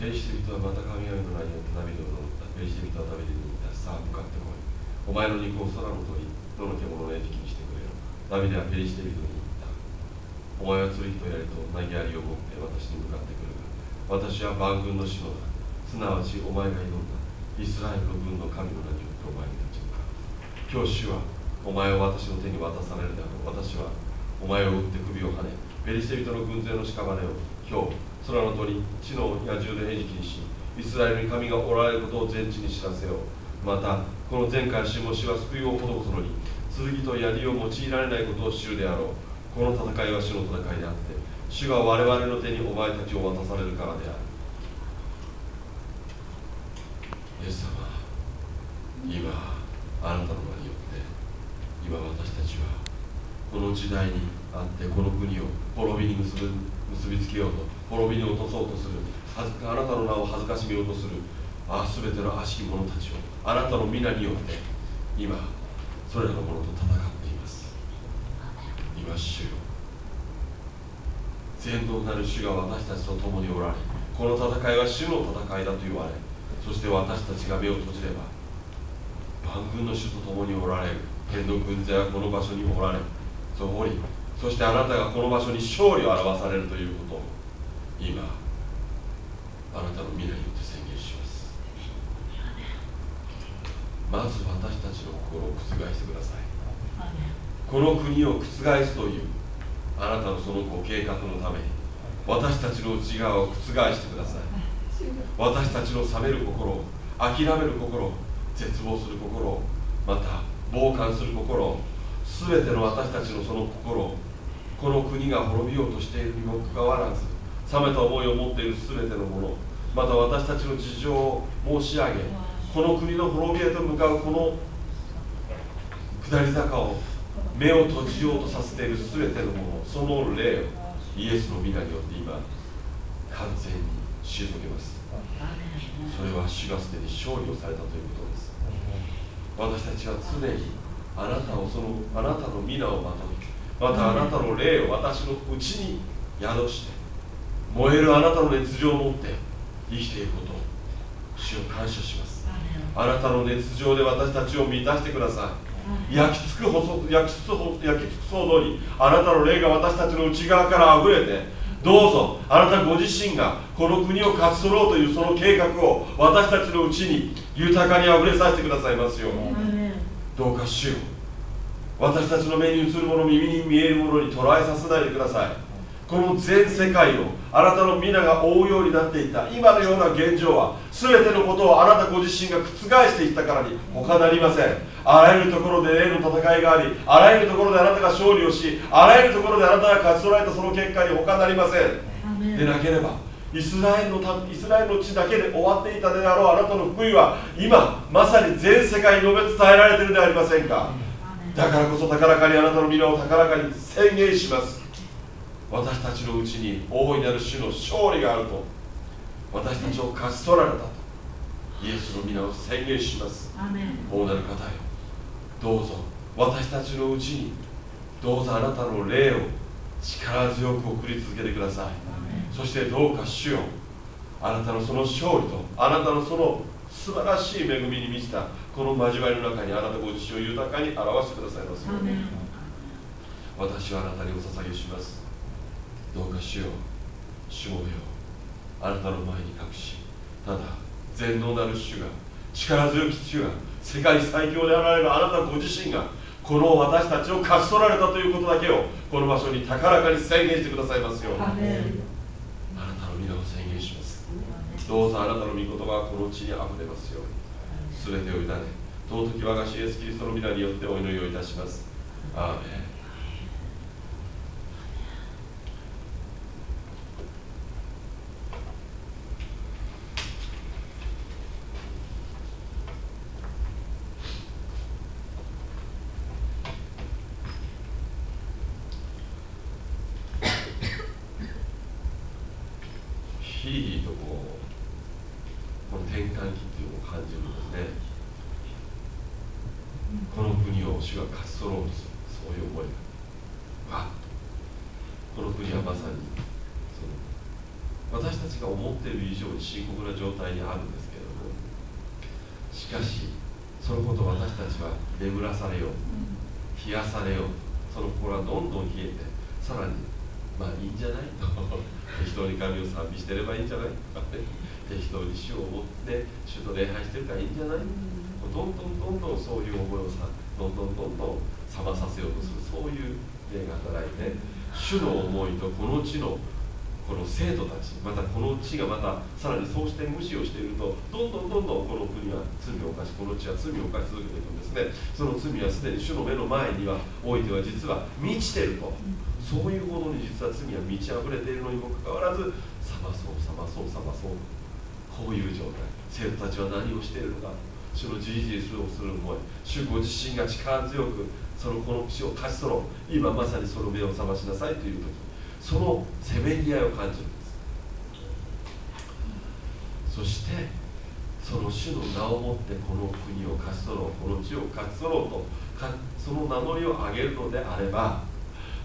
ペリシテ人はまた神々の名によって涙を飲んだペリシテ人はダビデに言ったさあ向かってこいお前の肉を空の鳥どの獣の餌食にしてくれよダビデはペリシテ人に言ったお前は釣り人やりと投げやりを持って私に向かってくるが私は万軍の主のだ。すなわちお前が挑んだイスラエルの軍の神の名によってお前に立ち向かう。今日主はお前を私の手に渡されるだろう。私はお前を撃って首をはねペリシテ人の軍勢の屍を今日空の鳥地の野獣で餌食にしイスラエルに神がおられることを全地に知らせよう。またこの前回しもしは救いを施すのに剣と槍を用いられないことを知るであろう。この戦いは主の戦いであって主が我々の手にお前たちを渡されるからである。イエス様今あなたの名によって今私たちはこの時代にあってこの国を滅びに結ぶ結びつけようと。滅びに落とそうとする。あなたの名を恥ずかしめようとする。あ全ての悪しき者たちを。あなたの皆によって今それらの者と戦っています。今主よ。全能なる主が私たちと共におられこの戦いは主の戦いだと言われそして私たちが目を閉じれば万軍の主と共におられる天の軍勢はこの場所におられそこにそしてあなたがこの場所に勝利を表されるということを今あなたの未来によって宣言します。まず私たちの心を覆してください。この国を覆すというあなたのそのご計画のために私たちの内側を覆してください。私たちの冷める心諦める心絶望する心また傍観する心全ての私たちのその心この国が滅びようとしているにもかかわらず冷めた思いを持っている全てのものまた私たちの事情を申し上げこの国の滅びへと向かうこの下り坂を目を閉じようとさせている全てのものその霊をイエスの皆によって今完全に退けます。それは主がすでに勝利をされたということです。私たちは常にあなたをそのあなたの皆をまといまたあなたの霊を私のうちに宿して燃えるあなたの熱情を持って生きていることを主を感謝します。あなたの熱情で私たちを満たしてください。焼き付く焼き付く焼き付く騒動にあなたの霊が私たちの内側からあふれてどうぞあなたご自身がこの国を勝ち取ろうというその計画を私たちのうちに豊かにあふれさせてくださいますように。どうか主よ私たちの目に映るもの耳に見えるものに捉えさせないでくださいこの全世界をあなたの皆が覆うようになっていた今のような現状は全てのことをあなたご自身が覆していったからに他なりません。あらゆるところで霊の戦いがありあらゆるところであなたが勝利をしあらゆるところであなたが勝ち取られたその結果に他なりません。でなければイスラエルのたイスラエルの地だけで終わっていたであろうあなたの福井は今まさに全世界に述べ伝えられているではありませんか。だからこそ高らかにあなたの皆を高らかに宣言します私たちのうちに大いなる主の勝利があると私たちを勝ち取られたとイエスの皆を宣言します。大なる方よ。どうぞ私たちのうちにどうぞあなたの霊を力強く送り続けてください。そしてどうか主よあなたのその勝利とあなたのその素晴らしい恵みに満ちたこの交わりの中にあなたご自身を豊かに表してくださいますように。私はあなたにお捧げしますどうか主よしもべよあなたの前に隠しただ全能なる主が力強き主が世界最強であられるあなたご自身がこの私たちを勝ち取られたということだけをこの場所に高らかに宣言してくださいますように。あなたの皆を宣言します。どうぞあなたの御言葉がこの地にあふれますように。全てを委ね尊き我が主イエスキリストの皆によってお祈りをいたします。アーメンヒーリーとこうこの転換期っていうのを感じるんですねこの国を主が勝ち取ろうとするそういう思いがわっとこの国はまさにその私たちが思っている以上に深刻な状態にあるんですけれども。しかしそのこと私たちは眠らされよう。冷やされよう。その心はどんどん冷えてさらにまあいいんじゃない？と 適当に神を賛美してればいいんじゃない？とかね適当に主を持って主と礼拝してるからいいんじゃない、どんどんどんどんそういう思いをさどんどんどんどん冷まさせようとする。そういう霊が働いて主の思いとこの地のこの生徒たちまたこの地がまたさらにそうして無視をしているとどんどんどんどんこの国は罪を犯しこの地は罪を犯し続けていくんですねその罪はすでに主の目の前にはおいては実は満ちていると。そういうほどに実は罪は満ち溢れているのにもかかわらず冷まそう冷まそう冷まそうこういう状態。生徒たちは何をしているのか。主のじりじりするする思い。主ご自身が力強くそのこの地を勝ち取ろう。今まさにその目を覚ましなさいという時。そのせめぎ合いを感じるんです。そしてその主の名をもってこの国を勝ち取ろうこの地を勝ち取ろうとその名乗りを上げるのであれば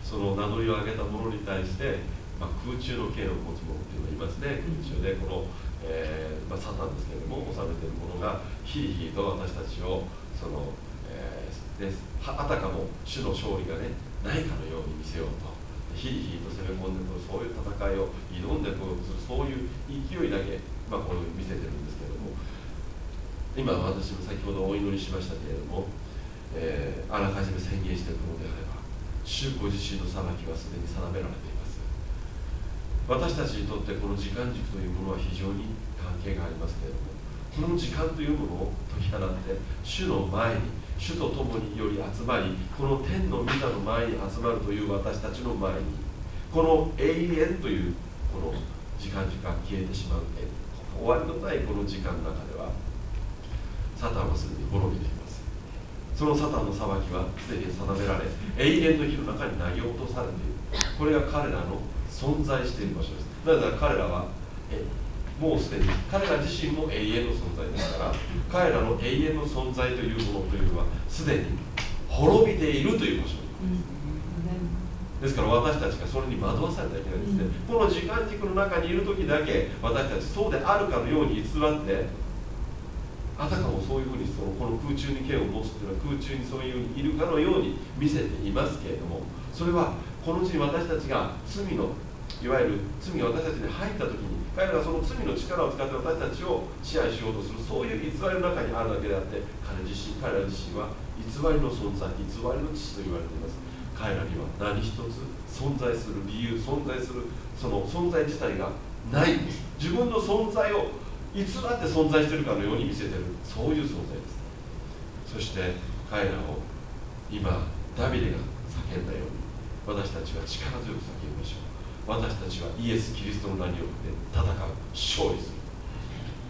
その名乗りを上げた者に対して、まあ、空中の権を持つ者っていうのがいますね。空中でこの、えー、まあ、サタンですけれども治めている者がヒリヒリと私たちをその、えー、であたかも主の勝利がねないかのように見せようと。ヒリヒリと攻め込んでくるそういう戦いを挑んでこうするそういう勢いだけ、まあ、こう見せてるんですけれども今私も先ほどお祈りしましたけれども、えー、あらかじめ宣言しているのであれば主ご自身の裁きはすでに定められています。私たちにとってこの時間軸というものは非常に関係がありますけれどもこの時間というものを解き放って主の前に主と共により集まりこの天の御座の前に集まるという私たちの前にこの永遠というこの時間時間消えてしまう。終わりのないこの時間の中ではサタンはすでに滅びています。そのサタンの裁きはすでに定められ永遠の日の中に投げ落とされている。これが彼らの存在している場所です。なぜなら彼らはえもうすでに彼ら自身も永遠の存在ですから彼らの永遠の存在というものというのはすでに滅びているという場所ですから私たちがそれに惑わされたらいけないですね、この時間軸の中にいる時だけ私たちそうであるかのように偽ってあたかもそういうふうにそのこの空中に剣を持つというのは空中にそういうふうにいるかのように見せていますけれどもそれはこの地に私たちが罪のいわゆる罪が私たちに入った時に彼らがその罪の力を使って私たちを支配しようとするそういう偽りの中にあるだけであって彼自身彼ら自身は偽りの存在偽りの父と言われています。彼らには何一つ存在する理由存在するその存在自体がない。自分の存在を偽って存在してるかのように見せてる。そういう存在です。そして彼らを今ダビデが叫んだように私たちは力強く叫私たちはイエス・キリストの名によって戦う勝利する。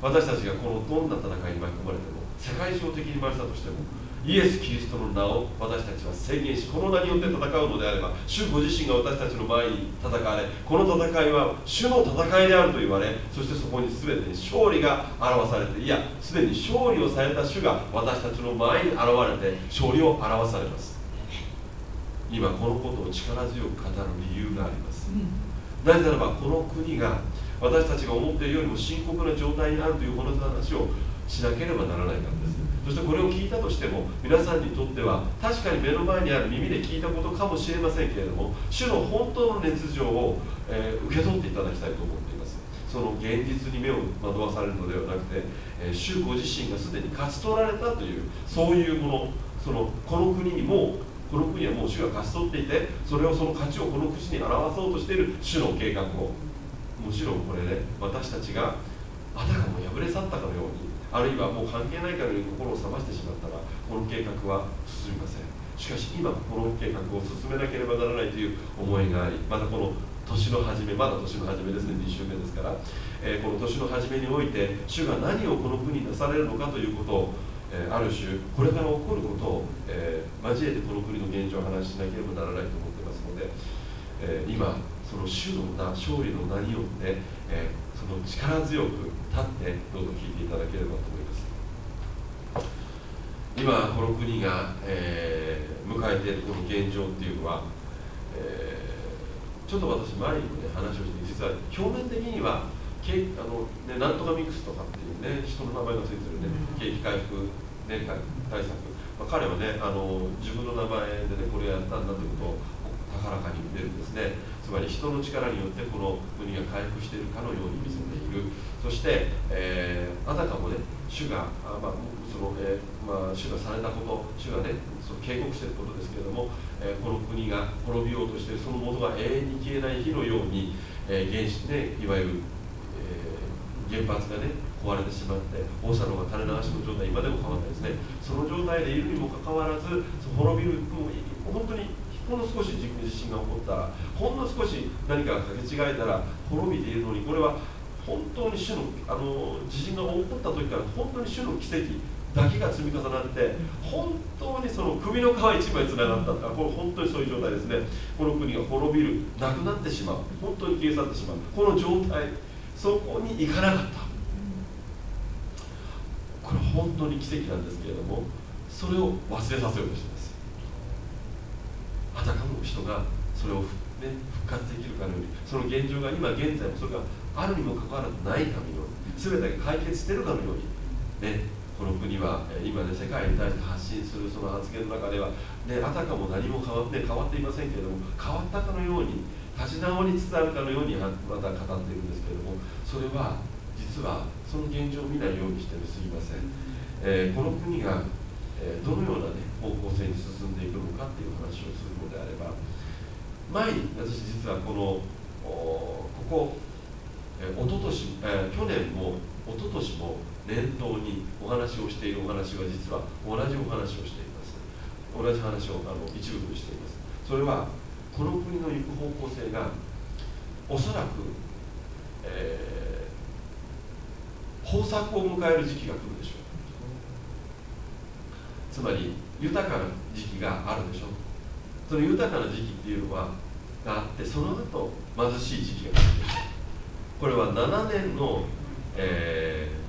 私たちがこのどんな戦いに巻き込まれても世界上的に生まれたとしてもイエス・キリストの名を私たちは宣言しこの名によって戦うのであれば主ご自身が私たちの前に戦われこの戦いは主の戦いであると言われそしてそこに全てに勝利が表されていやすでに勝利をされた主が私たちの前に現れて勝利を表されます。今このことを力強く語る理由があります、うん。なぜならばこの国が私たちが思っているよりも深刻な状態にあるというこの話をしなければならないからです。そしてこれを聞いたとしても皆さんにとっては確かに目の前にある耳で聞いたことかもしれませんけれども主の本当の熱情を、えー、受け取っていただきたいと思っています。その現実に目を惑わされるのではなくて、えー、主ご自身がすでに勝ち取られたというそういうものそのこの国にもうこの国はもう主が勝ち取っていてそれをその価値をこの国に表そうとしている主の計画をもちろこれで、ね、私たちがあたかも破れ去ったかのようにあるいはもう関係ないかのように心を冷ましてしまったらこの計画は進みませんしかし今この計画を進めなければならないという思いがありまたこの年の初めまだ年の初めですね2週目ですから、えー、この年の初めにおいて主が何をこの国になされるのかということをえある種これから起こることを、えー、交えてこの国の現状を話しなければならないと思っていますので、えー、今その主の名勝利の名によって、えー、その力強く立ってどうぞ聞いていただければと思います。今この国が、え迎えているこの現状っていうのは、えちょっと私前にもね話をして実は表面的にはけあの、ね、なんとかミックスとかっていうね人の名前がついてるね景気回復年間対策、まあ、彼はねあの自分の名前でねこれやったんだということを高らかに言ってるんですね。つまり人の力によってこの国が回復しているかのように見せている。そして、えー、あたかもね主があ、まあそのえーまあ、主がされたこと主がねその警告していることですけれども、えー、この国が滅びようとしている。その元が永遠に消えない火のように、えー、原始ねいわゆる、えー、原発がね壊れてしまって放射能が垂れ流しの状態今でも変わらないですね。その状態でいるにもかかわらず滅びるもう本当にほんの少し地震が起こったらほんの少し何かがかけ違えたら滅びているのにこれは本当に主のあの地震が起こった時から本当に主の奇跡だけが積み重なって本当にその首の皮一枚つながったこれ本当にそういう状態ですね。この国が滅びるなくなってしまう本当に消え去ってしまうこの状態そこに行かなかった。本当に奇跡なんですけれどもそれを忘れさせようとしてます。あたかも人がそれを、ね、復活できるかのようにその現状が今現在もそれがあるにもかかわらずないかのように全てが解決してるかのように、ね、この国は今ね世界に対して発信するその発言の中では、ね、あたかも何も変わって変わっていませんけれども変わったかのように立ち直りつつあるかのようにまた語っているんですけれどもそれは実はその現状を見ないようにしてるすぎません、えー、この国が、え、どのような、ね、方向性に進んでいくのかっていう話をするのであれば前に私実はこのここ、えー、一昨年、え、去年も一昨年も念頭にお話をしているお話は実は同じお話をしています。同じ話をあの一部にしています。それはこの国の行く方向性がおそらく、えー、豊作を迎える時期が来るでしょう。つまり豊かな時期があるでしょ。その豊かな時期っていうのはがあってその後貧しい時期が来る。これは7年の、えー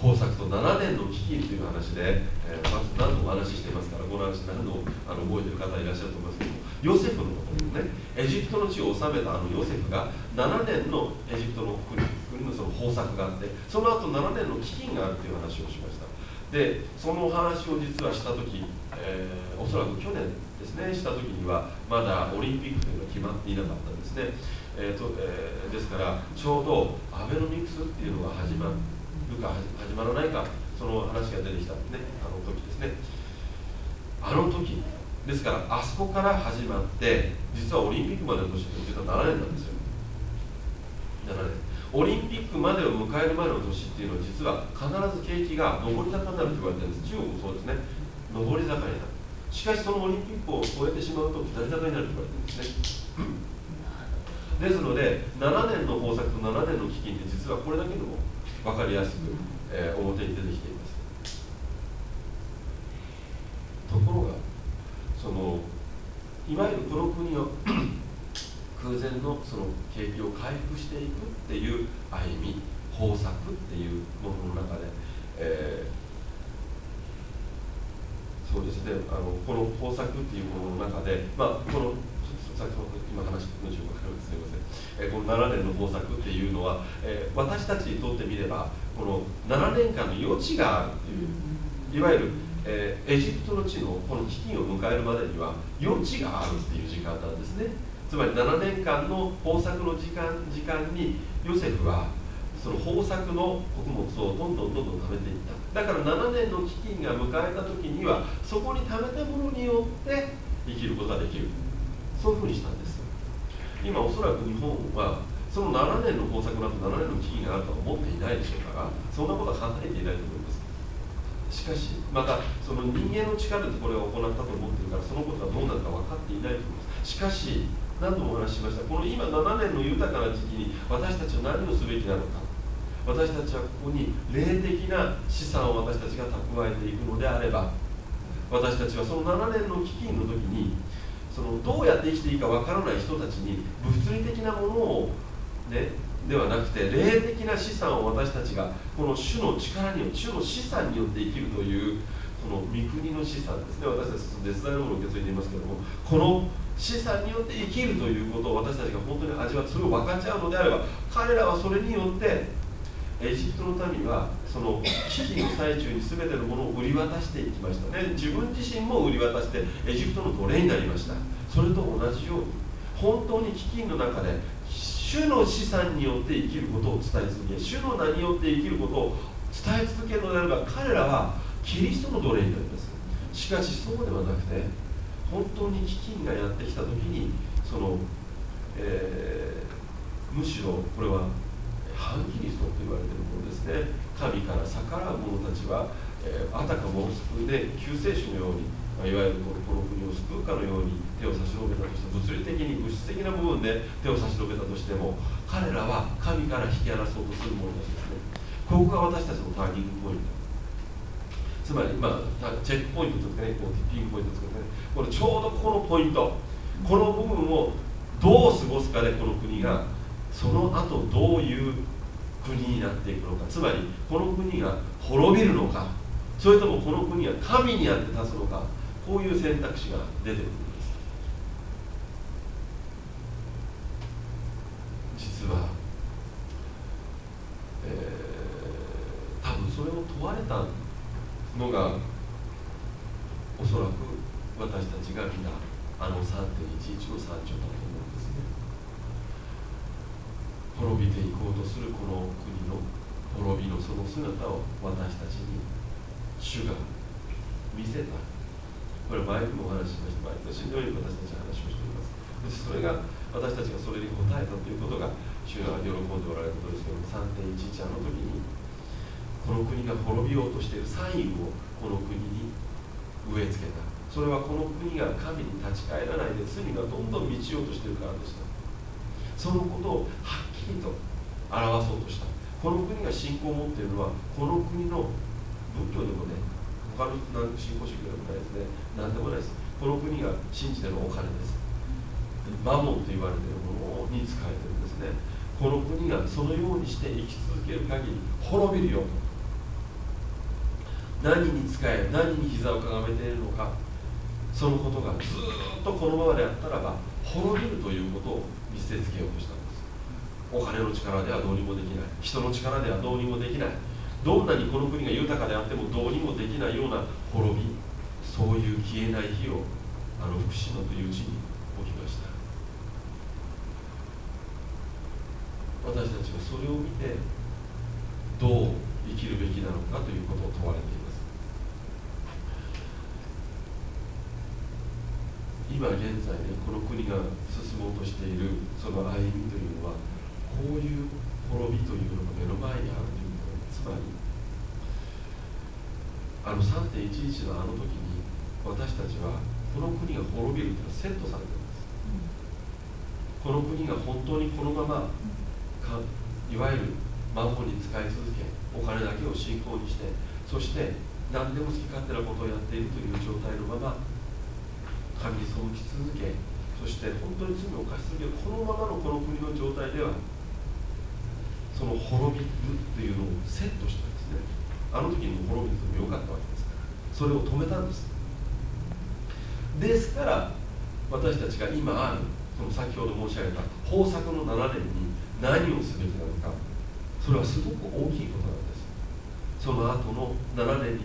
豊作と7年の飢饉という話で、えー、何度もお話ししてますからこの話何度もあの覚えてる方いらっしゃると思いますけどヨセフのことですね。エジプトの地を治めたあのヨセフが7年のエジプトの国国のその豊作があってその後7年の飢饉があるという話をしました。でそのお話を実はした時、えー、おそらく去年ですねした時にはまだオリンピックというのは決まっていなかったんですね、えーとえー、ですからちょうどアベノミクスっていうのが始まるか始まらないかその話が出てきたんでねあの時ですね。あの時ですからあそこから始まって実はオリンピックまでの年って実は7年なんですよ。7年。オリンピックまでを迎える前の年っていうのは実は必ず景気が上り坂になると言われてるんです。中国もそうですね。上り坂になる。しかしそのオリンピックを超えてしまうと下り坂になると言われてるんですね。ですので7年の豊作と7年の基金って実はこれだけでも分かりやすく、えー、表に出てきています。ところがそのいわゆるこの国の空前のその景気を回復していくっていう歩み豊作っていうものの中で、えー、そうですね。あのこの豊作っていうものの中で、まあ、この先ほど今話の順番かす。みません、えー、この7年の豊作っていうのは、えー、私たちにとってみればこの7年間の余地があるっていういわゆる、えー、エジプトの地のこの飢饉を迎えるまでには余地があるっていう時間なんですね。つまり7年間の豊作の時間時間にヨセフはその豊作の穀物をどんどんどんどん貯めていった。だから7年の飢饉が迎えた時にはそこに貯めたものによって生きることができる。そういうふうにしたんです。今おそらく日本はその7年の工作の後7年の危機があるとは思っていないでしょうからそんなことは考えていないと思います。しかしまたその人間の力でこれを行ったと思ってるからそのことがどうなるか分かっていないと思います。しかし何度もお話ししました。この今7年の豊かな時期に私たちは何をすべきなのか。私たちはここに霊的な資産を私たちが蓄えていくのであれば。私たちはその7年の飢饉の時にそのどうやって生きていいかわからない人たちに物理的なものを、ね、ではなくて霊的な資産を私たちがこの主の力によって主の資産によって生きるというこの御国の資産ですね。私たちデザインのものを受け継いでいますけどもこの資産によって生きるということを私たちが本当に味わってそれを分かっちゃうのであれば彼らはそれによってエジプトの民はその危機の最中に全てのものを売り渡していきましたね。自分自身も売り渡してエジプトの奴隷になりました。それと同じように本当に飢饉の中で主の資産によって生きることを伝え続け主の名によって生きることを伝え続けるのであれば彼らはキリストの奴隷になります。しかしそうではなくて本当に飢饉がやってきた時にその、えー、むしろこれは反キリストと言われているものですね。神から逆らう者たちは、えー、あたかも救うで救世主のように、まあ、いわゆるこの国を救うかのように手を差し伸べたとして物理的に物質的な部分で手を差し伸べたとしても彼らは神から引き離そうとする者たちですね。ここが私たちのターニングポイント。つまり、まあ、チェックポイントとかねこうティッピングポイントとかね。これちょうどこのポイント。この部分をどう過ごすかでこの国がその後どういう国になっていくのか。つまりこの国が滅びるのか。それともこの国が神にあって立つのか。こういう選択肢が出てくるんです。実は、えー、多分それを問われたのがおそらく3.11の山頂だと滅びていこうとするこの国の滅びのその姿を私たちに主が見せた。これ前にもお話ししました。毎年のように私たちは話をしています。それが私たちがそれに応えたということが主が喜んでおられることですけども3.11あの時にこの国が滅びようとしているサインをこの国に植え付けた。それはこの国が神に立ち返らないで罪がどんどん満ちようとしてるからでした。そのことをはっきりと表そうとした。この国が信仰を持っているのはこの国の仏教でもね他の信仰主義でもないですね。何でもないです。この国が信じてるお金です。マモンと言われているものに使えてるんですね。この国がそのようにして生き続ける限り滅びるよ。何に使え何に膝をかがめているのか。そのことがずっとこのままであったらば滅びるということを見せつけようとしたんです。お金の力ではどうにもできない。人の力ではどうにもできない。どんなにこの国が豊かであってもどうにもできないような滅びそういう消えない日をあの福島という地に起きました。私たちはそれを見てどう生きるべきなのかということを問われています。今現在ねこの国が進もうとしているその歩みというのはこういう滅びというのが目の前にあるということつまりあの3.11のあの時に私たちはこの国が滅びるというのはセットされています、この国が本当にこのままかいわゆる孫に使い続けお金だけを信仰にしてそして何でも好き勝手なことをやっているという状態のまま神に背き続けそして本当に罪を犯し続けるこのままのこの国の状態ではその滅びるというのをセットしたんですね。あの時に滅びてもよかったわけですからそれを止めたんですですから私たちが今あるその先ほど申し上げた豊作の7年に何をすべきなのかそれはすごく大きいことなんです。その後の7年に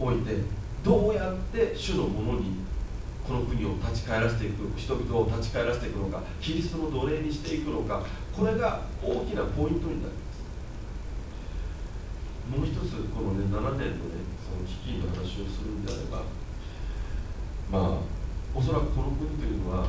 おいてどうやって主のものにこの国を立ち返らせていく人々を立ち返らせていくのかキリストの奴隷にしていくのかこれが大きなポイントになります。もう一つこのね7年のねその基金の話をするんであればまあおそらくこの国というのは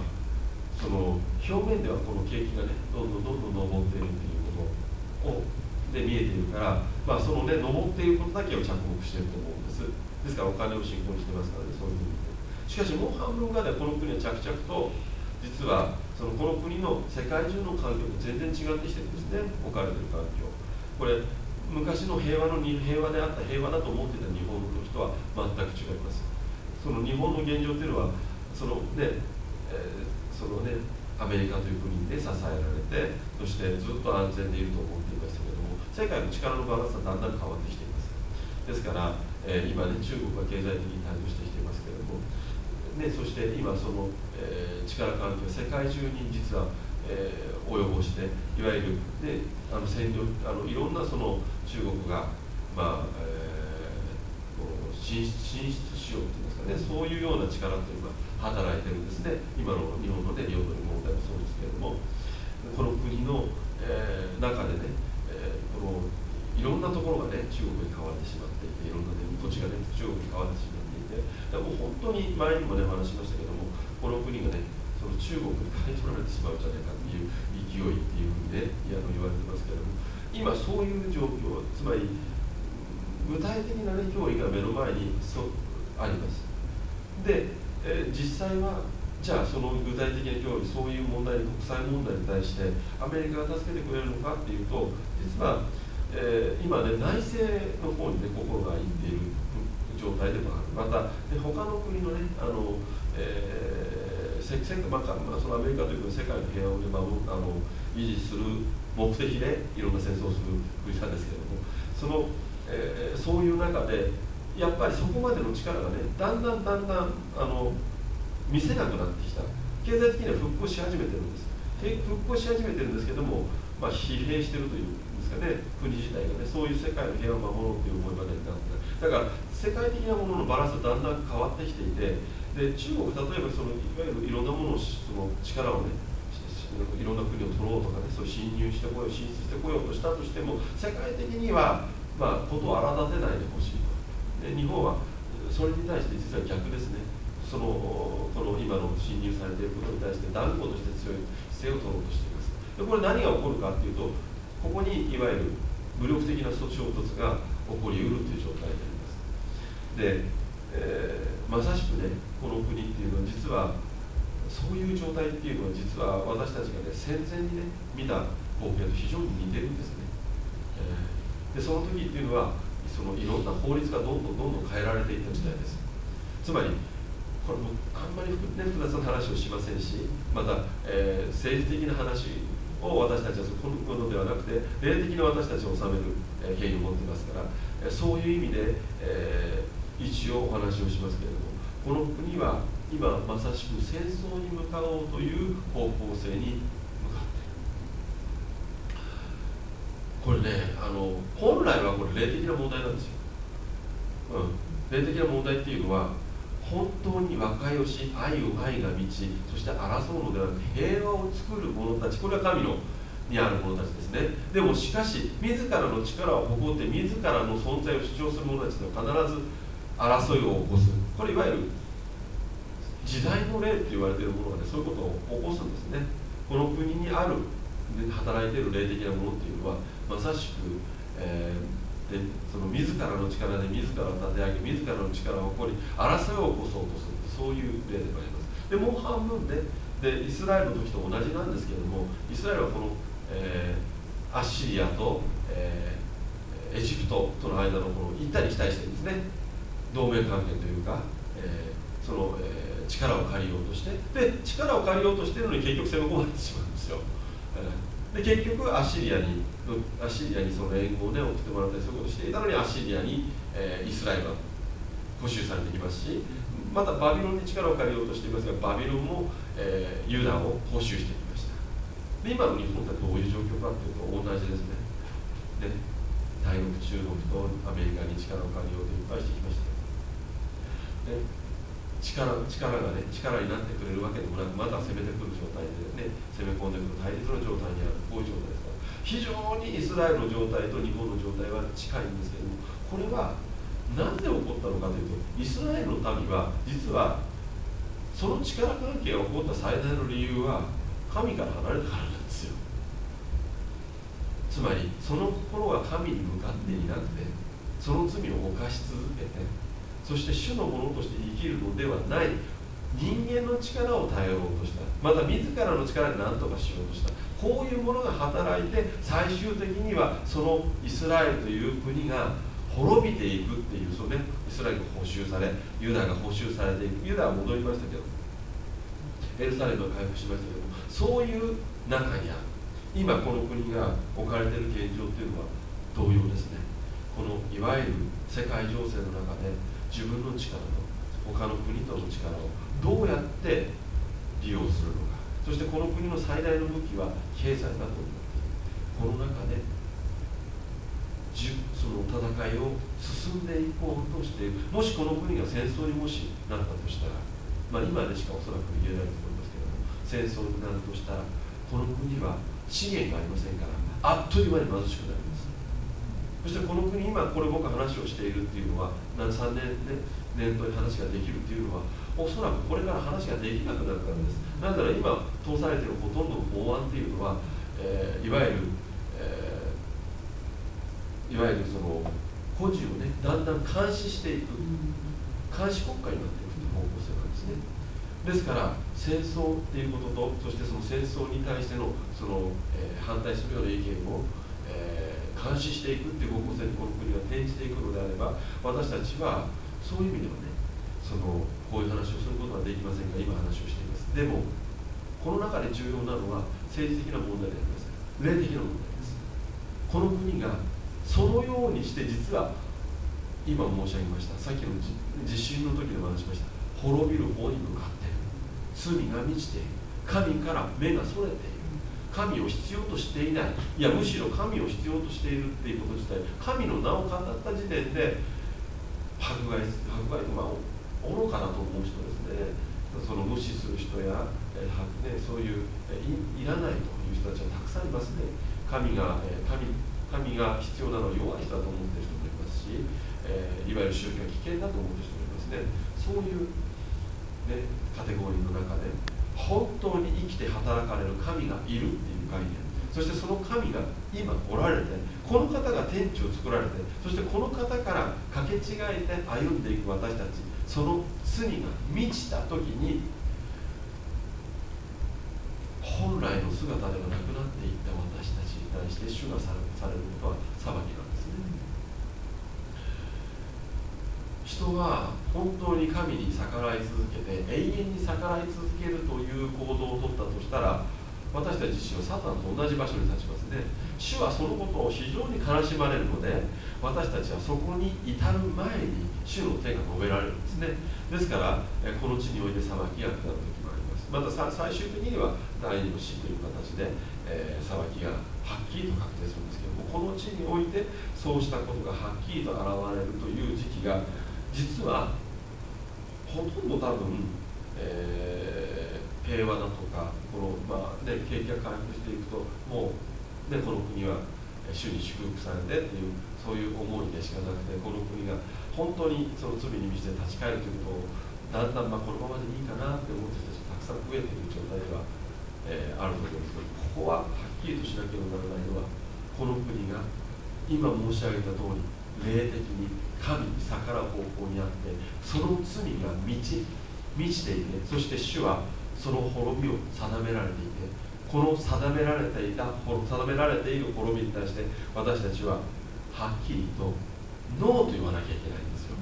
その表面ではこの景気がねどんどんどんどん上っているということをで見えているから、まあ、そのね上っていることだけを着目していると思うんです。ですからお金を信仰してますからねそういうふうにしかしもう半分がねこの国は着々と実はそのこの国の世界中の環境と全然違ってきてるんですね。置かれてる環境。これ昔の平和の平和であった平和だと思ってた日本の人は全く違います。その日本の現状というのはそのね、えー、そのねアメリカという国で支えられてそしてずっと安全でいると思っていましたけども世界の力のバランスはだんだん変わってきています。ですからえー、今ね中国は経済的に対応してきて、ね、そして今その、えー、力関係世界中に実は、えー、及ぼしていわゆる、ね、あの戦力あのいろんなその中国が、まあえー、進出進出しようといいますかねそういうような力というのが働いてるんですね。今の日本の、ね、領土の問題もそうですけれども。この国の、えー、中でね、えー、このいろんなところがね中国に変わってしまっていていろんな、ね、土地がね中国に変わってしまってでも本当に前にもね話しましたけどもこの国がねその中国に買い取られてしまうんじゃないかという勢いっていうふうにねいやの言われてますけども今そういう状況つまり具体的な、ね、脅威が目の前にそあります。で、え、実際はじゃあその具体的な脅威そういう問題国際問題に対してアメリカが助けてくれるのかっていうと実はえー、今ね内政の方にね心がいっている。状態でもある。またで他の国のねあの、えー、せせまあ、まあ、そのアメリカという世界の平和を、ね、守あの維持する目的でいろんな戦争をする国なんですけれどもその、えー、そういう中でやっぱりそこまでの力がねだんだんだんだんあの見せなくなってきた。経済的には復興し始めてるんです。復興し始めてるんですけども、まあ、疲弊してるというんですかね国自体がねそういう世界の平和を守ろうという思いまでになってだから世界的なもののバランスがだんだん変わってきていてで中国例えばそのいわゆるいろんなものその力をねいろんな国を取ろうとかねそう侵入してこよう進出してこようとしたとしても世界的にはまあことを荒立てないでほしいと。で日本はそれに対して実は逆ですね。そのこの今の侵入されていることに対して断固として強い姿勢を取ろうとしています。でこれ何が起こるかっていうとここにいわゆる武力的な衝突が起こりうるという状態になります。で、えー、まさしくねこの国っていうのは実はそういう状態っていうのは実は私たちがね戦前にね見た光景と非常に似てるんですね、でその時っていうのはそのいろんな法律がどんどんどんどん変えられていった時代です。つまりこれもあんまり複雑な話をしませんしまた、えー、政治的な話を私たちはこのことではなくて霊的な私たちを治める権威を持っていますからそういう意味で、えー、一応お話をしますけれどもこの国は今まさしく戦争に向かおうという方向性に向かっている。これねあの本来はこれ霊的な問題なんですよ、うん、霊的な問題っていうのは本当に和解をし愛を愛が満ちそして争うのではなく平和を作る者たちこれは神のにある者たちですね。でもしかし自らの力を誇って自らの存在を主張する者たちは必ず争いを起こす。これいわゆる時代の霊って言われているものがねそういうことを起こすんですね。この国にある働いている霊的なものっていうのはまさしく、えーでその自らの力で自らを立て上げ自らの力を誇り争いを起こそうとするそういう例でもあります。でもう半分ででイスラエルの時と同じなんですけれどもイスラエルはこの、えー、アッシリアと、えー、エジプトとの間のこの行ったり来たりしてですね。同盟関係というか、えー、その、え、力を借りようとしてで力を借りようとしてるのに結局攻め込まれてしまうんですよ、えー、で結局アッシリアにアッシリアにその援護をね送ってもらったりそういうことをしていたのにアッシリアに、えー、イスラエルは補修されてきますしまたバビロンに力を借りようとしていますがバビロンも、えー、ユダを補修してきました。で今の日本ってどういう状況かっていうと同じですね。で大陸中国とアメリカに力を借りようといっぱいしてきました。で力力がね力になってくれるわけでもなくまだ攻めてくる状態でね攻め込んでくる対立の状態にあるこういう状態ですから。非常にイスラエルの状態と日本の状態は近いんですけどもこれはなぜ起こったのかというとイスラエルの民は実はその力関係が起こった最大の理由は神から離れたからなんですよ。つまりその心が神に向かっていなくてその罪を犯し続けてそして主のものとして生きるのではない。人間の力を頼ろうとした。また自らの力で何とかしようとした。こういうものが働いて最終的にはそのイスラエルという国が滅びていくっていうそうね。イスラエルが補修されユダが補修されていく。ユダは戻りましたけど。エルサレムが回復しましたけどそういう中にある。今この国が置かれている現状っていうのは同様ですね。このいわゆる世界情勢の中で自分の力と他の国との力をどうやって利用するのか。そしてこの国の最大の武器は経済だと思っている。この中でその戦いを進んでいこうとしているもしこの国が戦争にもしなったとしたら、まあ、今でしかおそらく言えないと思いますけども戦争になるとしたらこの国は資源がありませんからあっという間に貧しくなりますそしてこの国今これ僕話をしているっていうのは3年で、ね、年頭に話ができるっていうのはおそらくこれから話ができなくなるからです。なぜなら今通されてるほとんどの法案っていうのは、えー、いわゆる、えー、いわゆるその孤児をねだんだん監視していく監視国家になっていくという方向性なんですね。ですから戦争っていうこととそしてその戦争に対してのその、えー、反対するような意見を、えー、監視していくっていう方向性にこの国が転じていくのであれば私たちはそういう意味ではねそのこういう話をすることはできませんが今話をしています。でもこの中で重要なのは政治的な問題でありません。霊的な問題です。この国がそのようにして実は今申し上げましたさっきの地震の時でも話しました滅びる方に向かっている罪が満ちている神から目がそれている。神を必要としていない。いやむしろ神を必要としているっていうこと自体神の名を語った時点で迫害迫害とまあ愚かだと思う人ですね。その無視する人や、えね、そういういらないという人たちはたくさんいますね。神が、え、神神が必要なのは弱い人だと思っている人もいますし、え、いわゆる宗教が危険だと思っている人もいますね。そういう、ね、カテゴリーの中で本当に生きて働かれる神がいるっていう概念。そしてその神が今おられてこの方が天地を作られてそしてこの方からかけ違えて歩んでいく私たち。その罪が満ちた時に本来の姿ではなくなっていった私たちに対して主がされることは裁きなんですね人は本当に神に逆らい続けて永遠に逆らい続けるという行動をとったとしたら私たち自身はサタンと同じ場所に立ちますね。主はそのことを非常に悲しまれるので私たちはそこに至る前に主の手が述べられるんですね。ですからこの地において裁きが下る時もあります。また最終的には第二の死という形で、えー、裁きがはっきりと確定するんですけどもこの地においてそうしたことがはっきりと現れるという時期が実はほとんど多分、えー、平和だとかこの、まあね、景気が回復していくともう、ね、この国は主に祝福されてっていうそういう思いでしかなくてこの国が本当にその罪に満ちて立ち返るということをだんだんまあこのままでいいかなって思ってる人たちたくさん増えている状態では、えー、あると思うんですけどここははっきりとしなければならないのはこの国が今申し上げた通り霊的に神に逆らう方向にあってその罪が満ち満ちていてそして主はその滅びを定められていてこの定められていた定められている滅びに対して私たちははっきりとノーと言わなきゃいけないんですよ。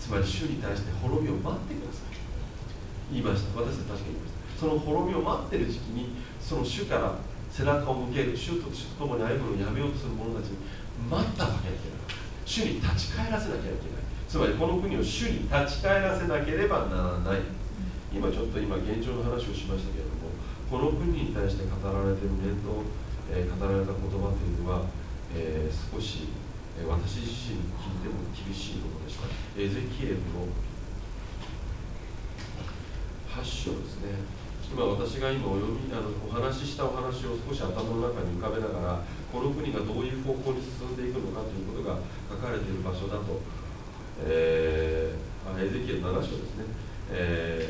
つまり主に対して滅びを待ってください。言いました。私たち確かに言いました。その滅びを待ってる時期にその主から背中を向ける主と主と共に歩むのをやめようとする者たちに待ったわけだけだ。主に立ち返らせなきゃいけない。つまりこの国を主に立ち返らせなければならない。今ちょっと今現状の話をしましたけれどもこの国に対して語られている念頭、えー、語られた言葉というのはえー、少し、えー、私自身に聞いても厳しいものでしたエゼキエルの8章ですね。今私が今お読みあのお話ししたお話を少し頭の中に浮かべながらこの国がどういう方向に進んでいくのかということが書かれている場所だと、えー、エゼキエル7章ですね,、え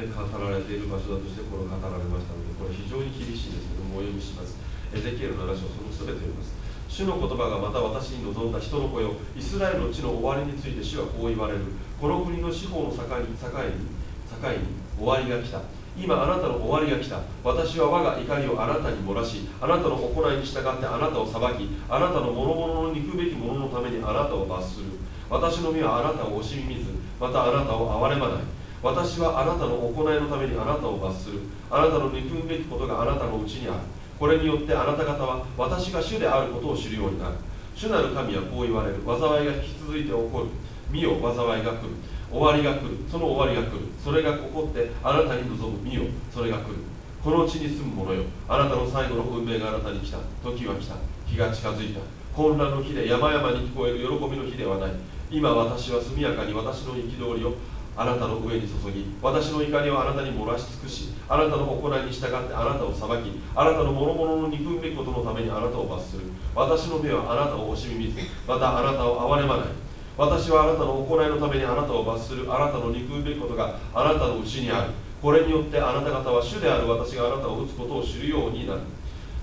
ー、ね語られている場所だとしてこれ語られましたのでこれ非常に厳しいですけどもお読みします。エゼキエルの話をその全て読みます。主の言葉がまた私に望んだ人の子よイスラエルの地の終わりについて主はこう言われる。この国の司法の境に境に境に終わりが来た。今あなたの終わりが来た。私は我が怒りをあなたに漏らしあなたの行いに従ってあなたを裁きあなたの諸々の憎べき者のためにあなたを罰する。私の身はあなたを惜しみ見ずまたあなたを憐れまない。私はあなたの行いのためにあなたを罰する。あなたの憎むべきことがあなたのうちにある。これによってあなた方は私が主であることを知るようになる。主なる神はこう言われる。災いが引き続いて起こる。見よ災いが来る。終わりが来る。その終わりが来る。それが起こってあなたに望む見よそれが来る。この地に住む者よ。あなたの最後の運命があなたに来た。時は来た。日が近づいた。混乱の日で山々に聞こえる喜びの日ではない。今私は速やかに私の憤りをあなたの上に注ぎ私の怒りをあなたに漏らし尽くしあなたの行いに従ってあなたを裁きあなたの諸々の憎むべきことのためにあなたを罰する。私の目はあなたを惜しみ見ずまたあなたを憐れまない。私はあなたの行いのためにあなたを罰する。あなたの憎むべきことがあなたのうちにある。これによってあなた方は主である私があなたを打つことを知るようになる。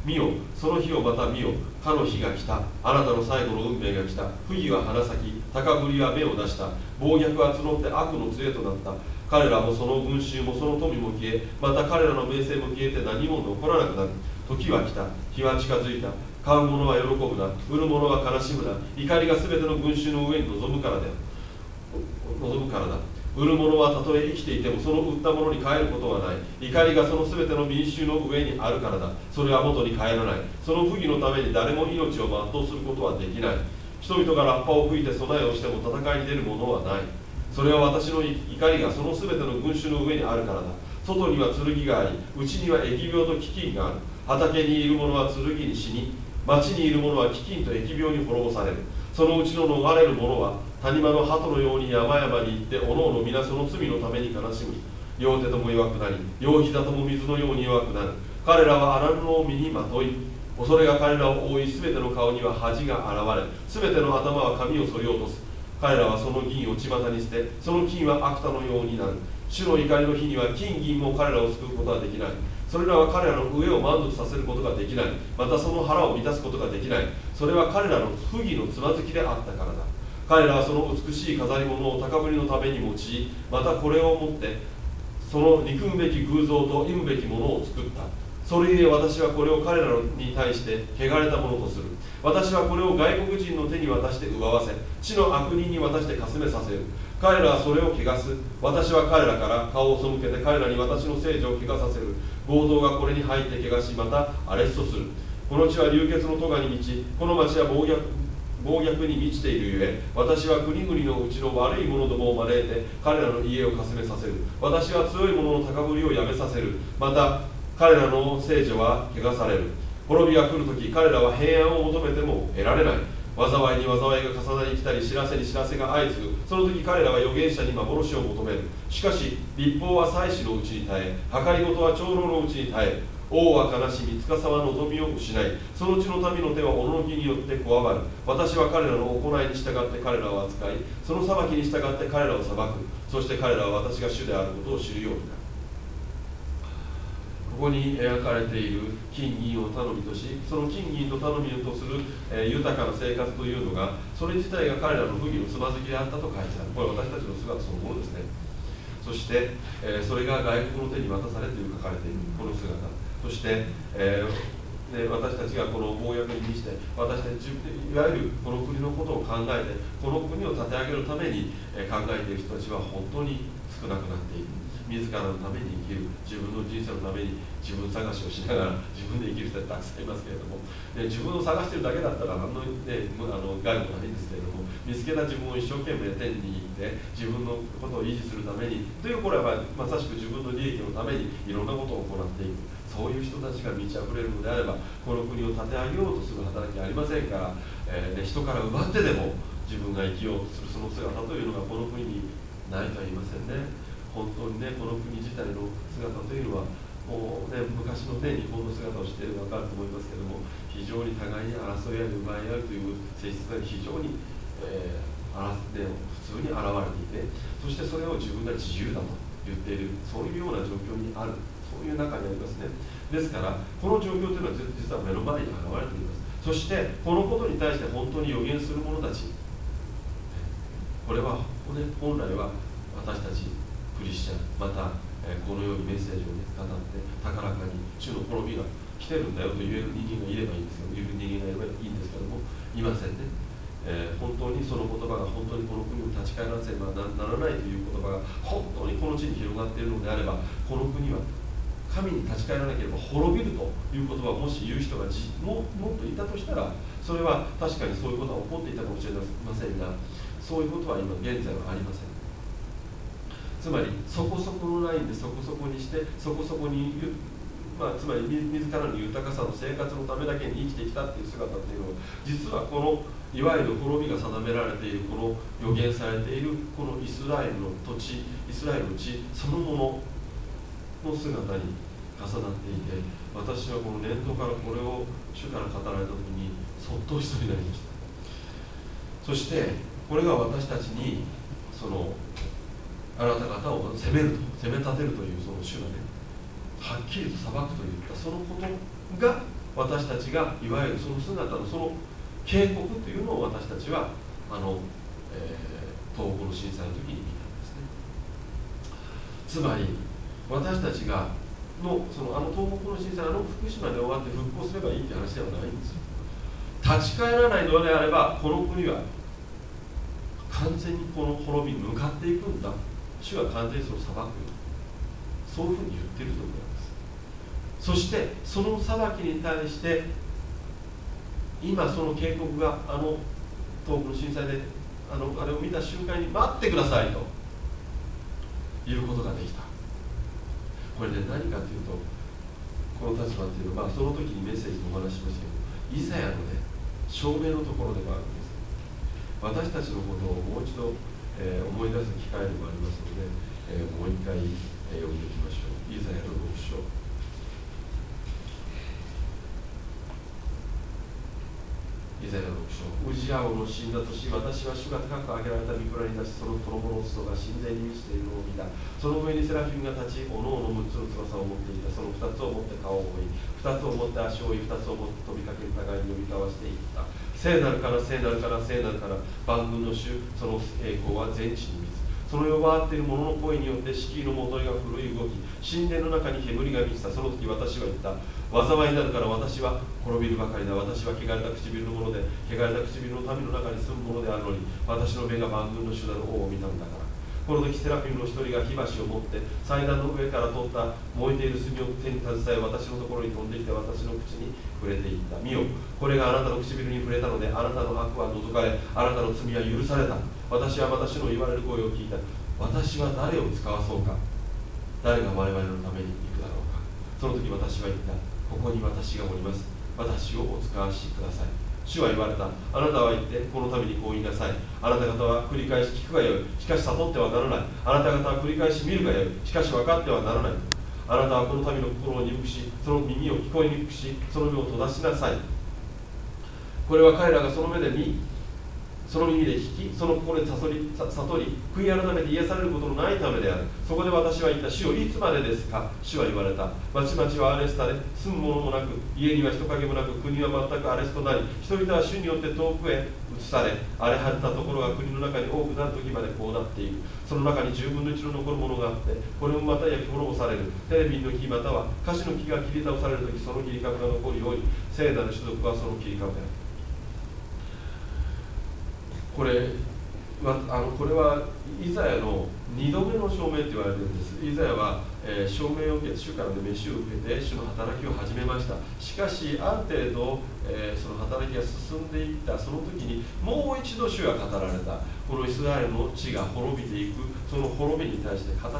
見よその日をまた見よ。かの日が来た。あなたの最後の運命が来た。不義は花咲き高ぶりは芽を出した。暴虐は募って悪の杖となった。彼らもその群衆もその富も消えまた彼らの名声も消えて何も残らなくなる。時は来た。日は近づいた。買う者は喜ぶな。売る者は悲しむな。怒りが全ての群衆の上に臨むからだ望むからだ売る。者はたとえ生きていてもその売ったものに変えることはない怒りがその全ての民衆の上にあるからだそれは元に帰らないその不義のために誰も命を全うすることはできない人々がラッパを吹いて備えをしても戦いに出るものはないそれは私の怒りがその全ての群衆の上にあるからだ外には剣があり内には疫病と飢饉がある畑にいる者は剣に死に町にいる者は飢饉と疫病に滅ぼされる。そのうちの逃れる者は谷間の鳩のように山々に行っておのおの皆その罪のために悲しむ。両手とも弱くなり両膝とも水のように弱くなる。彼らは荒布を身にまとい恐れが彼らを覆い全ての顔には恥が現れ全ての頭は髪を剃り落とす。彼らはその銀を巷に捨てその金は悪田のようになる。主の怒りの日には金銀も彼らを救うことはできない。それらは彼らの上を満足させることができない。またその腹を満たすことができない。それは彼らの不義のつまずきであったからだ。彼らはその美しい飾り物を高ぶりのために用いまたこれをもってその憎むべき偶像と忌むべきものを作った。それゆえ私はこれを彼らに対して汚れたものとする。私はこれを外国人の手に渡して奪わせ地の悪人に渡してかすめさせる。彼らはそれを汚す。私は彼らから顔を背けて彼らに私の聖女を汚させる。強盗がこれに入って汚しまたアレストする。この地は流血の咎に満ちこの町は暴虐暴虐に満ちているゆえ私は国々のうちの悪い者どもを招いて彼らの家をかすめさせる。私は強い者の高ぶりをやめさせる。また彼らの聖女は汚される。滅びが来るとき彼らは平安を求めても得られない。災いに災いが重なり来たり知らせに知らせが相次ぐ。その時彼らは預言者に幻を求める。しかし立法は祭司のうちに耐え計りごとは長老のうちに耐え王は悲しみ司は望みを失いそのうちの民の手はおののきによってこわばる。私は彼らの行いに従って彼らを扱いその裁きに従って彼らを裁く。そして彼らは私が主であることを知るようになる。ここに描かれている金銀を頼みとしその金銀と頼みとする、えー、豊かな生活というのがそれ自体が彼らの不義のつまずきであったと書いてある。これ私たちの姿そのものですね。そして、えー、それが外国の手に渡されという書かれている。この姿。そして、えーで私たちがこの公約にして私たちいわゆるこの国のことを考えてこの国を立て上げるために考えている人たちは本当に少なくなっている。自らのために生きる自分の人生のために自分探しをしながら自分で生きる人たくさんいますけれどもで自分を探してるだけだったら何の,、ね、あの害もないんですけれども見つけた自分を一生懸命手に握って自分のことを維持するためにというこれはまさしく自分の利益のためにいろんなことを行っていく。そういう人たちが満ち溢れるのであればこの国を立て上げようとする働きはありませんか。ら、えー、ね、人から奪ってでも自分が生きようとするその姿というのがこの国にないとは言いませんね。本当にねこの国自体の姿というのはもうね昔のね日本の姿を知っている分かると思いますけども非常に互いに争い合い奪い合うという性質が非常に、えー、あらね、普通に現れていてそしてそれを自分が自由だと言っているそういうような状況にあるそういう中にありますね。ですからこの状況というのは実は目の前に現れています。そしてこのことに対して本当に予言する者たちこれは、ね、本来は私たちクリスチャンまた、えこのようにメッセージを、ね、語って高らかに主の滅びが来てるんだよと言える人間がいればいいんですけど言う人間がいればいいんですけどもいませんね、えー、本当にその言葉が本当にこの国を立ち返らせばならないという言葉が本当にこの地に広がっているのであればこの国は神に立ち返らなければ滅びるという言葉をもし言う人がももっといたとしたらそれは確かにそういうことは起こっていたかもしれませんがそういうことは今現在はありません。つまりそこそこのラインでそこそこにしてそこそこにまあ、つまり自らの豊かさの生活のためだけに生きてきたっていう姿っていうのは実はこのいわゆる滅びが定められているこの予言されているこのイスラエルの土地イスラエルの地そのものの姿に重なっていて私はこの念頭からこれを主から語られた時にそっと一人になりました。そしてこれが私たちにそのあなた方を責めると責め立てるというその主がねはっきりと裁くといったそのことが私たちがいわゆるその姿のその警告というのを私たちはあの、えー、東北の震災の時に見たんですね。つまり私たちがのそのあの東北の震災あの福島で終わって復興すればいいって話ではないんですよ。立ち返らないのであればこの国は完全にこの滅びに向かっていくんだ。主は完全にその裁くよ。そういうふうに言ってると思います。そしてその裁きに対して今その警告があの東部の震災であのあれを見た瞬間に待ってくださいということができた。これで何かというとこの立場っていうのは、その時にメッセージでお話ししましたけどイザヤのね証明のところでもあるんです。私たちのことをもう一度、えー、思い出す機会でもありますので、えー、もう一回、えー、読んでいきましょう。イザヤの6章イザヤの6章ウジア王の死んだ年私は主が高く上げられた御蔵に立ちその衣の裾が神殿に満ちているのを見た。その上にセラフィムが立ちおのおの6つの翼を持っていた。その2つを持って顔を覆い2つを持って足を追い2つを持って飛びかける。互いに呼び交わしていった。聖なるから聖なるから聖なるから万軍の主その栄光は全地に満つその呼ばわっている者の声によって敷居のもといが古い動き神殿の中に煙が満ちたその時私は言った災いになるから私は滅びるばかりだ私は汚れた唇のもので汚れた唇の民の中に住むものであるのに私の目が万軍の主なる王を見たんだからこの時セラフィムの一人が火箸を持って祭壇の上から取った燃えている炭を手に携え私のところに飛んできて私の口に触れていった。見よこれがあなたの唇に触れたのであなたの悪は除かれあなたの罪は許された。私は私の言われる声を聞いた。私は誰を使わそうか。誰が我々のために行くだろうか。その時私は言った。ここに私がおります。私をお使わしください。主は言われた。あなたは言ってこのためにこう言いなさい。あなた方は繰り返し聞くがよい。しかし悟ってはならない。あなた方は繰り返し見るがよい。しかし分かってはならない。あなたはこの民の心を鈍くしその耳を聞こえにくくしその目を閉ざしなさい。これは彼らがその目で見その耳で聞きその心で悟り悟り悔い改めて癒されることのないためである。そこで私は言った主よいつまでですか？主は言われた。町々はアレスタで住むものもなく家には人影もなく国は全くアレスとなり人々は主によって遠くへ移され荒れ果てたところが国の中に多くなる時までこうなっている。その中に10分の1の残るものがあってこれもまた焼き滅ぼされる。テレビの木または菓子の木が切り倒される時その切り株が残るように聖なる種族はその切り株である。これはあのこれはイザヤの2度目の証明と言われているんです。イザヤは、えー、証明を受けて主からの飯を受けて主の働きを始めました。しかしある程度、えー、その働きが進んでいった。その時にもう一度主が語られた。このイスラエルの地が滅びていく。その滅びに対して語る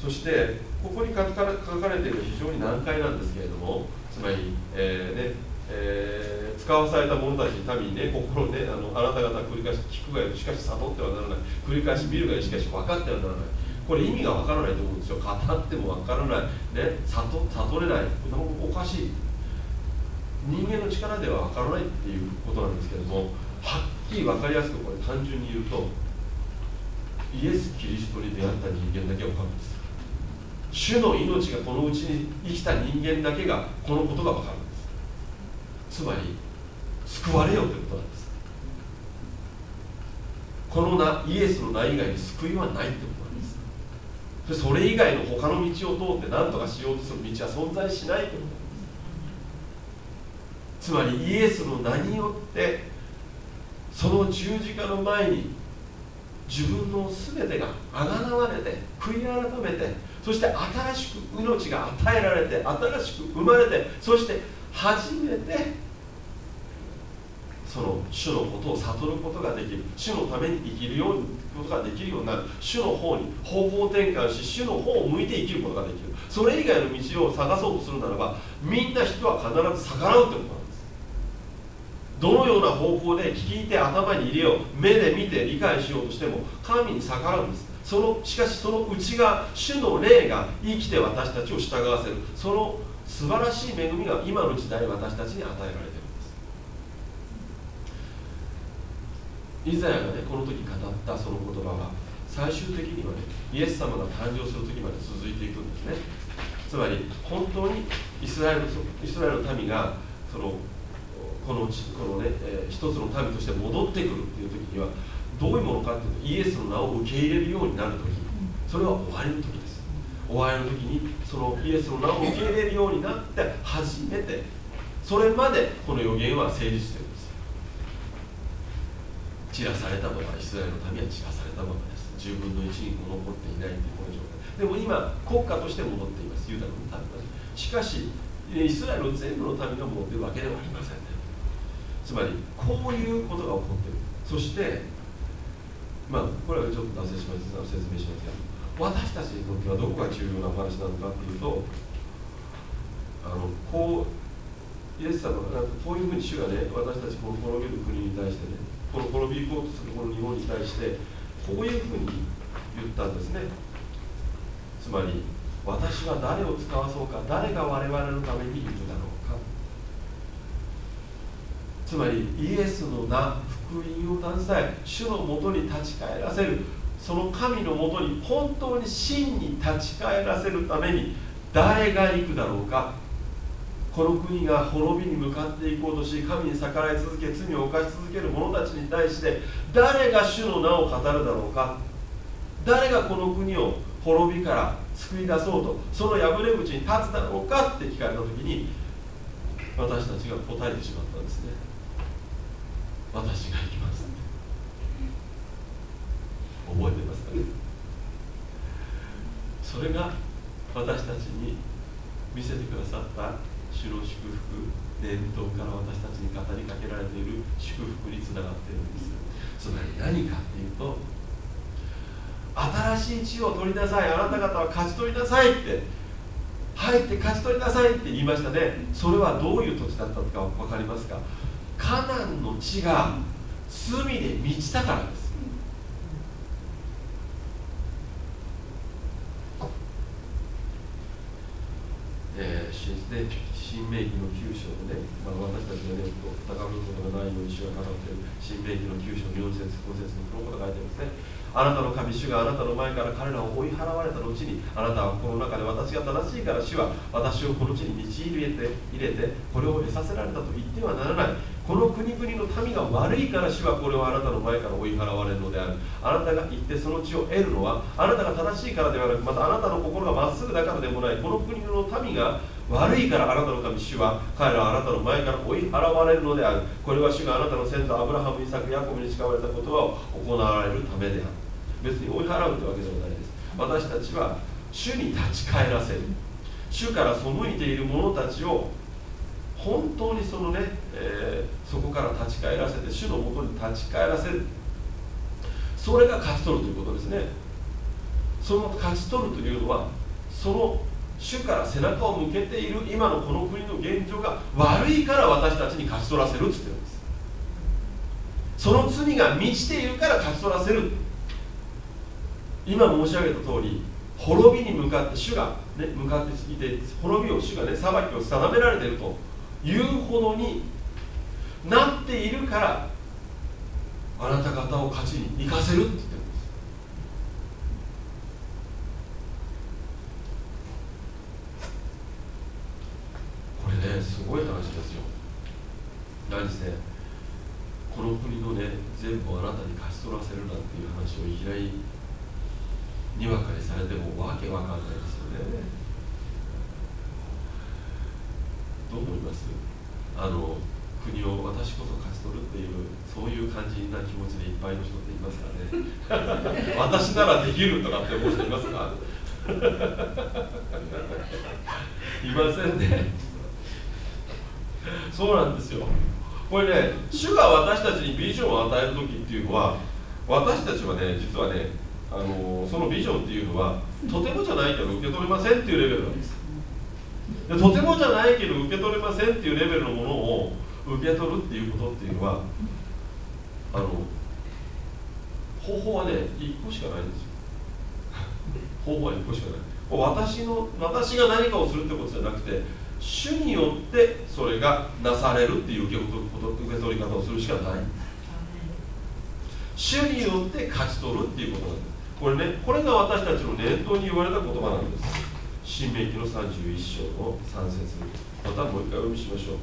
そしてここに書かれている非常に難解なんですけれども。つまり、えーねえー、使わされた者たち民にね心ねあのあなた方繰り返し聞くがよしかし悟ってはならない。繰り返し見るがよしかし分かってはならない。これ意味が分からないと思うんですよ。語っても分からない、ね、悟悟れない。おかしい人間の力では分からないっていうことなんですけどもはっきり分かりやすくこれ単純に言うとイエス・キリストに出会った人間だけ分かるんです。主の命がこのうちに生きた人間だけがこのことが分かる。つまり救われよということなんです。この名イエスの名以外に救いはないということなんです。それ以外の他の道を通って何とかしようとする道は存在しないということなんです。つまりイエスの名によってその十字架の前に自分の全てがあがなわれて悔い改めてそして新しく命が与えられて新しく生まれてそして初めてその主のことを悟ることができる。主のために生きるようにことができるようになる。主の方に方向転換し主の方を向いて生きることができる。それ以外の道を探そうとするならばみんな人は必ず逆らうということなんです。どのような方法で聞いて頭に入れよう目で見て理解しようとしても神に逆らうんです。そのしかしその内側主の霊が生きて私たちを従わせる。その素晴らしい恵みが今の時代私たちに与えられている。イザヤがねこの時語ったその言葉は最終的にはねイエス様が誕生する時まで続いていくんですね。つまり本当にイスラエルイスラエルの民がそのこのこのね、えー、一つの民として戻ってくるっていう時にはどういうものかっていうとイエスの名を受け入れるようになる時。それは終わりの時です。終わりの時にそのイエスの名を受け入れるようになって初めてそれまでこの予言は成立してる。散らされたままイスラエルの民は散らされたままです。10分の1にも残っていないというこの状態でも今国家として戻っています。ユダの民は。しかしイスラエル全部の民が戻っているわけではありませんね。つまりこういうことが起こっている。そしてまあこれはちょっと脱線します。説明しますが私たちにとってはどこが重要なお話なのかっていうとあのこうイエス様がこういうふうに主がね私たちこの滅びる国に対してねこの滅び行こうとするこの日本に対してこういうふうに言ったんですね。つまり私は誰を使わそうか誰が我々のためにいるだろうか。つまりイエスの名福音を携え主のもとに立ち返らせる。その神のもとに本当に真に立ち返らせるために誰が行くだろうか。この国が滅びに向かっていこうとし神に逆らい続け罪を犯し続ける者たちに対して誰が主の名を語るだろうか？誰がこの国を滅びから救い出そうとその破れ口に立つだろうか？って聞かれた時に私たちが答えてしまったんですね。私が行きます。覚えてますかね？それが私たちに見せてくださった主の祝福伝統から私たちに語りかけられている祝福につながっているんです。つまり何かっていうと新しい地を取りなさいあなた方は勝ち取りなさいって入って勝ち取りなさいって言いましたね。それはどういう土地だったのか分かりますか？カナンの地が罪で満ちたからです。えー、新明記の9章でね、まあ、私たちがね、高ぶることがないように主が語っている新明記の9章4節5節にこのことが書いてますね。あなたの神主があなたの前から彼らを追い払われた後にあなたはこの中で私が正しいから主は私をこの地に導いて入れてこれを得させられたと言ってはならない。この国々の民が悪いから主はこれをあなたの前から追い払われるのである。あなたが行ってその地を得るのはあなたが正しいからではなくまたあなたの心がまっすぐだからでもない。この国の民が悪いからあなたの神主は彼らはあなたの前から追い払われるのである。これは主があなたの先祖アブラハムイサクヤコブに誓われたことを行われるためである。別に追い払うというわけではないです。私たちは主に立ち返らせる。主から背いている者たちを本当にそのね、えー、そこから立ち返らせて主のもとに立ち返らせる。それが勝ち取るということですね。その勝ち取るというのはその主から背中を向けている今のこの国の現状が悪いから私たちに勝ち取らせるって言ってるんです。その罪が満ちているから勝ち取らせる。今申し上げた通り滅びに向かって主が、ね、向かっていて滅びを主がね裁きを定められているというほどになっているからあなた方を勝ちに行かせるって言ってるんですこれねすごい話ですよ何せこの国のね全部あなたに貸し取らせるなんていう話をいにわかにされてもわけわかんないですよね。どう思います？あの国を私こそ勝ち取るっていうそういう感じな気持ちでいっぱいの人っていますからね。私ならできるとかって思う人いますか？いませんね。そうなんですよ。これね主が私たちにビジョンを与える時っていうのは私たちはね実はねあのそのビジョンっていうのはとてもじゃないけど受け取れませんっていうレベルなんです。でとてもじゃないけど受け取れませんっていうレベルのものを受け取るっていうことっていうのはあの方法はね1個しかないんですよ。方法は1個しかない。私の私が何かをするってことじゃなくて主によってそれがなされるっていう受け取受け取り方をするしかない。主によって勝ち取るっていうことなんです。これねこれが私たちの念頭に言われた言葉なんです。新明記の31章の3節。またもう一回お読みしましょう。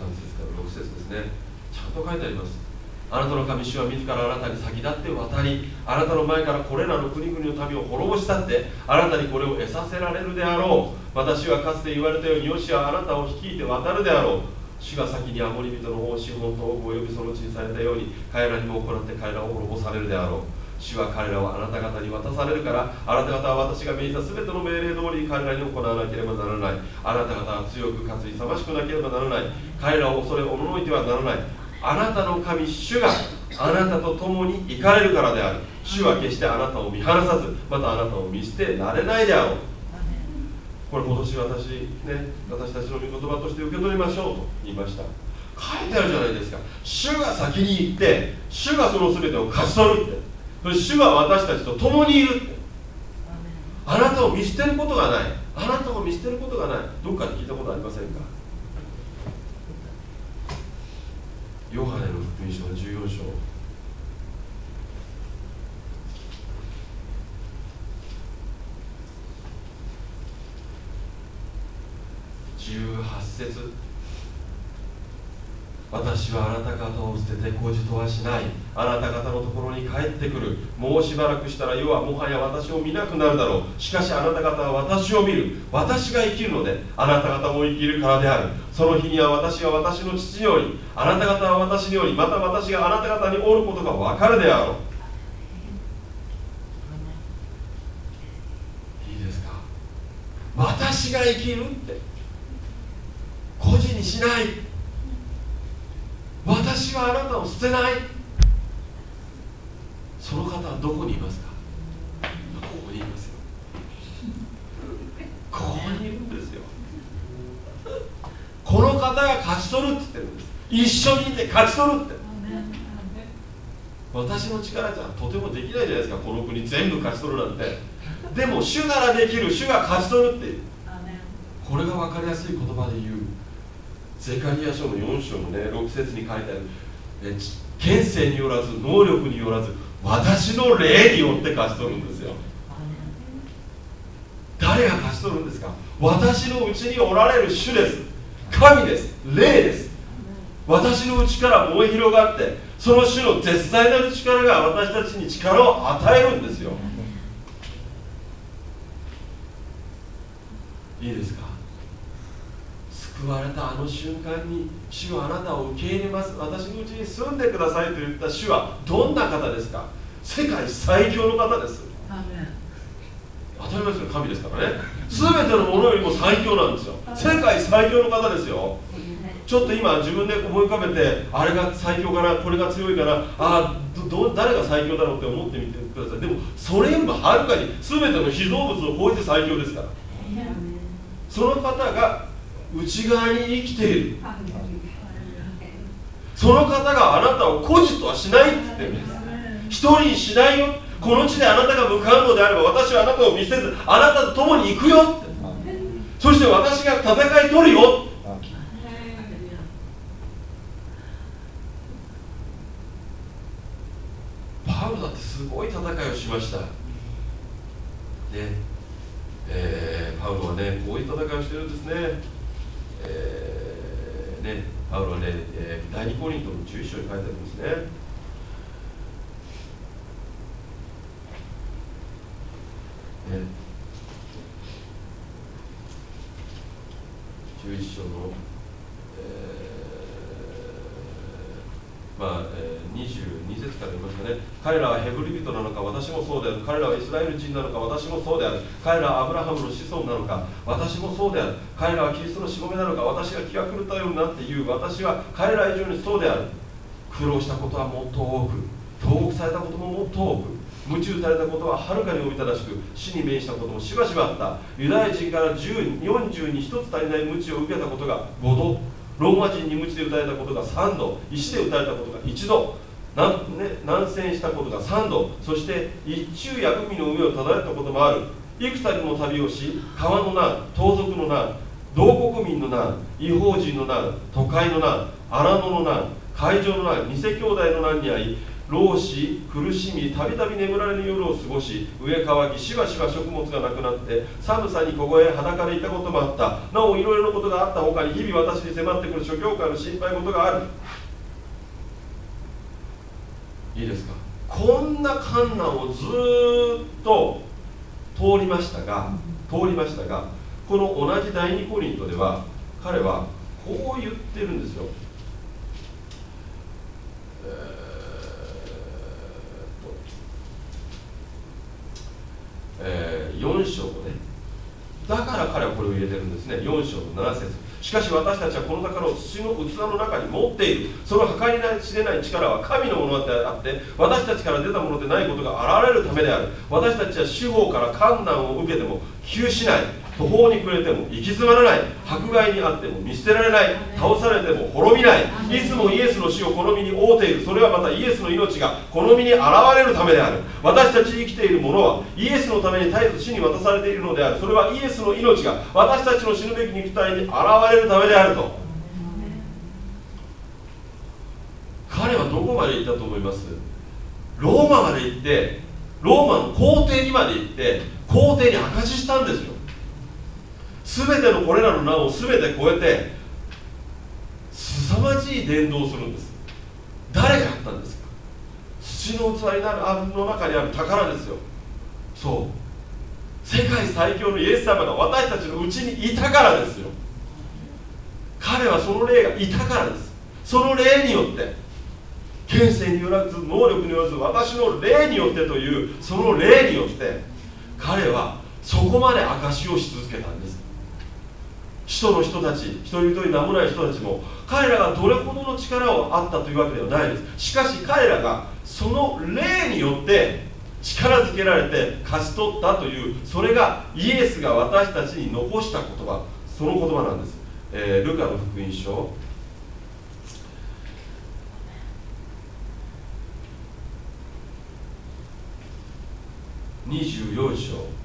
3節から6節ですね。ちゃんと書いてあります。あなたの神主は自らあなたに先立って渡りあなたの前からこれらの国々の民を滅ぼし去ってあなたにこれを得させられるであろう。私はかつて言われたようによしはあなたを率いて渡るであろう。主が先にアモリ人の王資本とおよびその地にされたように彼らにも行って彼らを滅ぼされるであろう。主は彼らをあなた方に渡されるからあなた方は私が命じた全ての命令通り彼らに行わなければならない。あなた方は強くかつ勇ましくなければならない。彼らを恐れおののいてはならない。あなたの神主があなたと共に行かれるからである。主は決してあなたを見放さずまたあなたを見捨てられないであろう。これ今年私ね私たちの御言葉として受け取りましょうと言いました。書いてあるじゃないですか。主が先に行って主がその全てを勝ち取るって。それ主は私たちと共にいるって。あなたを見捨てることがない。あなたを見捨てることがない。どっかで聞いたことありませんか？ヨハネの福音書の14章。18節。私はあなた方を捨てて孤児とはしない。あなた方のところに帰ってくる。もうしばらくしたら世はもはや私を見なくなるだろう。しかしあなた方は私を見る。私が生きるのであなた方も生きるからである。その日には私は私の父よりあなた方は私によりまた私があなた方におることが分かるであろう。いいですか？私が生きるって。孤児にしない。私はあなたを捨てない。その方はどこにいますか？ここにいますよ。ここにいるんですよ。この方が勝ち取るって言ってるんです。一緒にいて勝ち取るって。私の力じゃとてもできないじゃないですか。この国全部勝ち取るなんて。でも主ならできる。主が勝ち取るってこれが分かりやすい言葉で言う。ゼカリア書の4章のね6節に書いてある権勢によらず能力によらず私の霊によって勝ち取るんですよ。誰が勝ち取るんですか？私のうちにおられる主です。神です。霊です。私のうちから燃え広がってその主の絶大なる力が私たちに力を与えるんですよ。いいですか？救われたあの瞬間に主はあなたを受け入れます。私のうちに住んでくださいと言った主はどんな方ですか？世界最強の方です。当たり前ですよ神ですからね。全てのものよりも最強なんですよ。世界最強の方ですよ。ちょっと今自分で思い浮かべてあれが最強かなこれが強いかなあど誰が最強だろうって思ってみてください。でもそれよりもはるかに全ての被造物を超えて最強ですから。その方が内側に生きている。その方があなたを孤児とはしないって言ってるんです。一人にしないよ。この地であなたが向かうのであれば私はあなたを見捨てずあなたと共に行くよって。そして私が戦い取るよ。パウロだってすごい戦いをしました。ね。えー、パウロはねこういう戦いをしてるんですね。えー、ね、パウロはね、えー、第2コリントの11章に書いてあんですね。ね、11章の、えーから言いますかね彼らはヘブリ人なのか私もそうである。彼らはイスラエル人なのか私もそうである。彼らはアブラハムの子孫なのか私もそうである。彼らはキリストのしもべなのか私が気が狂ったようになって言う。私は彼ら以上にそうである。苦労したことはもっと多く投獄されたことももっと多く夢中されたことははるかにおびただしく死に面したこともしばしばあった。ユダヤ人から10 40に1つ足りない鞭を受けたことが5度。ローマ人に鞭で打たれたことが3度。石で打たれたことが1度。難,、ね、難戦したことが3度そして一昼夜海の上を漂ったこともある幾たりも旅をし川の難盗賊の難同国民の難違法人の難都会の難荒野の難海上の難偽兄弟の難に遭い老死苦しみたびたび眠られる夜を過ごし上乾きしばしば食物がなくなって寒さに凍え裸でいたこともあったなおいろいろなことがあったほかに日々私に迫ってくる諸教会の心配事があるいいですか？こんな困難をずっと通りましたが通りましたがこの同じ第二コリントでは彼はこう言ってるんですよ、えー、4章のね。だから彼はこれを入れてるんですね。4章の7節しかし私たちはこの宝を土の器の中に持っている。その計り知れない力は神のものであって私たちから出たものでないことが現れるためである。私たちは主法から観難を受けても窮しない。途方に暮れても行き詰まらない迫害にあっても見捨てられない倒されても滅びないいつもイエスの死を好みに覆っている。それはまたイエスの命が好みに現れるためである。私たち生きている者はイエスのために絶えず死に渡されているのである。それはイエスの命が私たちの死ぬべき肉体に現れるためであると。彼はどこまで行ったと思います？ローマまで行ってローマの皇帝にまで行って皇帝に証ししたんですよ。全てのこれらの名を全て超えて凄まじい伝道をするんです。誰がやったんですか？土の器になるあの中にある宝ですよ。そう。世界最強のイエス様が私たちのうちにいたからですよ。彼はその霊がいたからです。その霊によって権勢によらず能力によらず私の霊によってというその霊によって彼はそこまで証しをし続けたんです。使徒の人たち一人一人名もない人たちも彼らがどれほどの力をあったというわけではないです。しかし彼らがその霊によって力づけられて勝ち取ったというそれがイエスが私たちに残した言葉。その言葉なんです、えー、ルカの福音書。24章。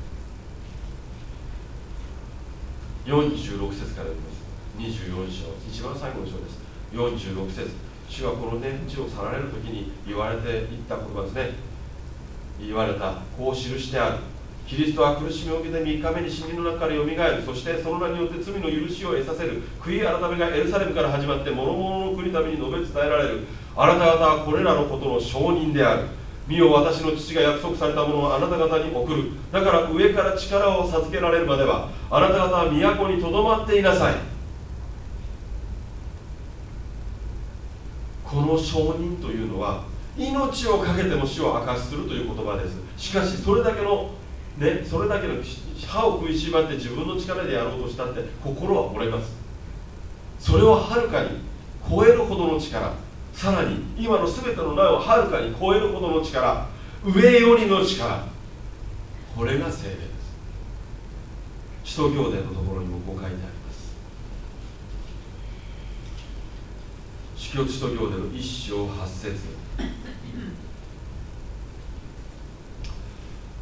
46節から読みます。24章一番最後の章です。46節。主はこの天地を去られる時に言われていった言葉ですね。言われた。こう記してある。キリストは苦しみを受けて3日目に死人の中からよみがえる。そしてその名によって罪の許しを得させる。悔い改めがエルサレムから始まって諸々の国民に述べ伝えられる。あなた方はこれらのことの証人である。見よ私の父が約束されたものをあなた方に送る。だから上から力を授けられるまではあなた方は都にとどまっていなさい。この証人というのは命を懸けても死を明かしするという言葉です。しかしそれだけのねそれだけの歯を食いしばって自分の力でやろうとしたって心は折れます。それをはるかに超えるほどの力。さらに今の全ての苗をはるかに超えるほどの力上よりの力。これが精霊です。使徒行伝のところにもこう書いてあります。使徒使徒行伝の一章八節。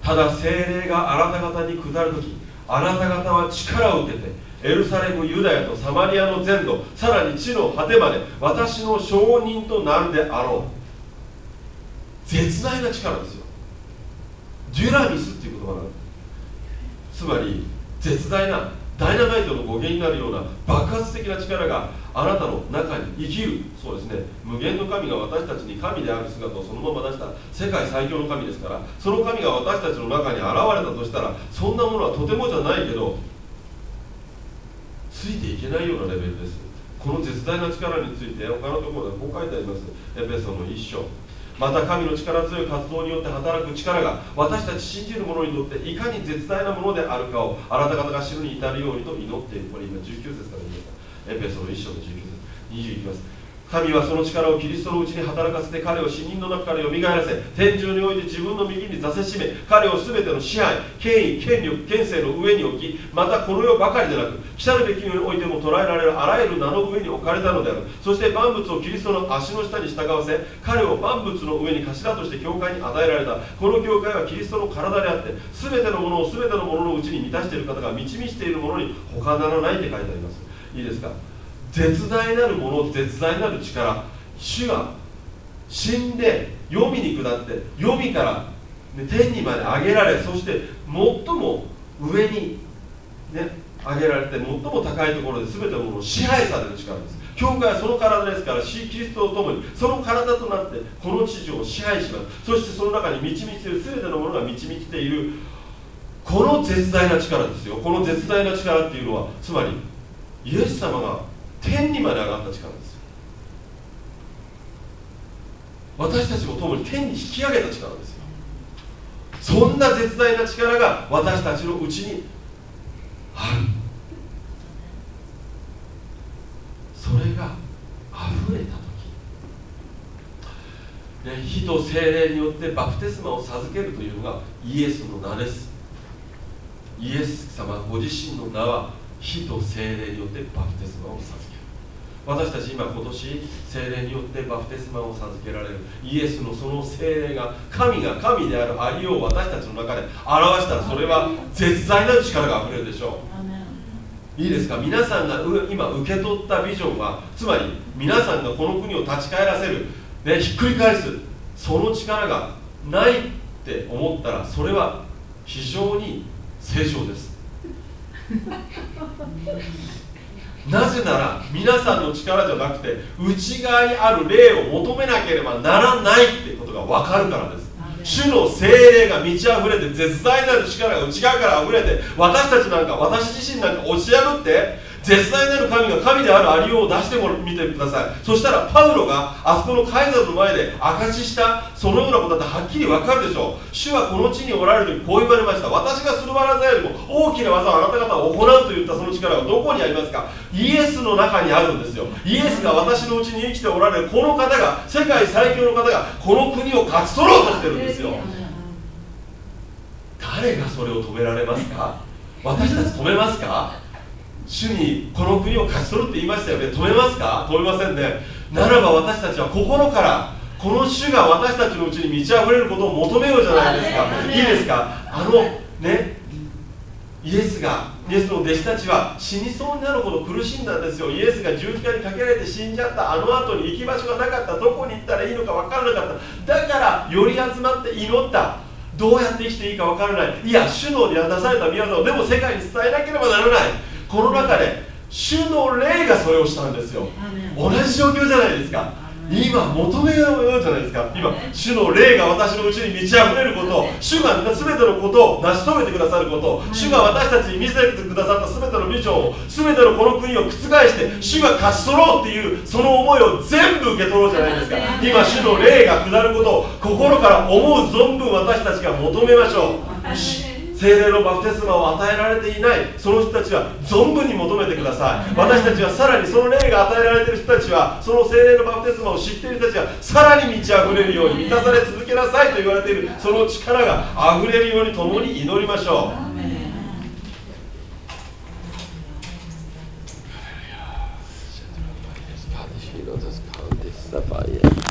ただ精霊があなた方に下る時あなた方は力を受けてエルサレムユダヤとサマリアの全土さらに地の果てまで私の証人となるであろう。絶大な力ですよ。デュラミスっていう言葉なんつまり絶大なダイナマイトの語源になるような爆発的な力があなたの中に生きる。そうですね。無限の神が私たちに神である姿をそのまま出した世界最強の神ですからその神が私たちの中に現れたとしたらそんなものはとてもじゃないけどついていけないようなレベルです。この絶大な力について他のところでこう書いてあります。エペソの一章。また神の力強い活動によって働く力が私たち信じる者にとっていかに絶大なものであるかをあなた方が知るに至るようにと祈っているこれ今19節から言いましたエペソの一章の19節。20いきます神はその力をキリストのうちに働かせて彼を死人の中からよみがえらせ天井において自分の右に座せしめ彼を全ての支配権威権力権勢の上に置きまたこの世ばかりでなく来たるべきにおいても捉えられるあらゆる名の上に置かれたのである。そして万物をキリストの足の下に従わせ彼を万物の上に頭として教会に与えられた。この教会はキリストの体であって全てのものを全てのもののうちに満たしている方が満ち満ちているものに他ならないって書いてあります。いいですか？絶大なるもの絶大なる力主が死んで黄泉に下って黄泉から、天にまで上げられそして最も上に、ね、上げられて最も高いところで全てのものを支配される力です。教会はその体ですからキリストと共にその体となってこの地上を支配します。そしてその中に満ち満ちている全てのものが満ち満ちているこの絶大な力ですよ。この絶大な力っていうのはつまりイエス様が天にまで上がった力です私たちも共に天に引き上げた力ですよ。そんな絶大な力が私たちのうちにある。それが溢れた時、ね、火と精霊によってバプテスマを授けるというのがイエスの名です。イエス様ご自身の名は火と精霊によってバプテスマを授ける。私たち今今年精霊によってバプテスマを授けられる。イエスのその精霊が神が神であるありよう私たちの中で表したらそれは絶大なる力があふれるでしょう。いいですか？皆さんが今受け取ったビジョンはつまり皆さんがこの国を立ち返らせる、ね、ひっくり返す。その力がないって思ったらそれは非常に正常ですなぜなら皆さんの力じゃなくて内側にある霊を求めなければならないっていうことが分かるからです。主の精霊が満ち溢れて絶大なる力が内側から溢れて私たちなんか私自身なんか押し破って絶大なる神が神であるありようを出してみてください。そしたらパウロがあそこのカイザルの前で証ししたそのようなことだってはっきり分かるでしょう。主はこの地におられる時こう言われました。私がする技よりも大きな技をあなた方は行うといったその力はどこにありますか？イエスの中にあるんですよ。イエスが私のうちに生きておられるこの方が世界最強の方がこの国を勝ち取ろうとしてるんですよ。誰がそれを止められますか？私たち止めますか？主にこの国を勝ち取るって言いましたよね。止めますか？止めませんね。ならば私たちは心からこの主が私たちのうちに満ち溢れることを求めようじゃないですか。い。いですか？あのねイエスがイエスの弟子たちは死にそうになるほど苦しんだんですよ。イエスが十字架にかけられて死んじゃった。あの後に行き場所がなかった。どこに行ったらいいのか分からなかった。だからより集まって祈った。どうやって生きていいか分からない。いや主の出された宮沢。をでも世界に伝えなければならないこの中で主の霊がそれをしたんですよ。同じ状況じゃないですか。今求めようじゃないですか。今主の霊が私のうちに満ち溢れること主が全てのことを成し遂げてくださること主が私たちに見せてくださった全てのビジョンを全てのこの国を覆して主が勝ち取ろうっていうその思いを全部受け取ろうじゃないですか。今主の霊が下ることを心から思う存分私たちが求めましょう精霊のバプテスマを与えられていないその人たちは存分に求めてください。私たちはさらにその霊が与えられている人たちはその精霊のバプテスマを知っている人たちはさらに満ち溢れるように満たされ続けなさいと言われているその力が溢れるように共に祈りましょう。Sapphire.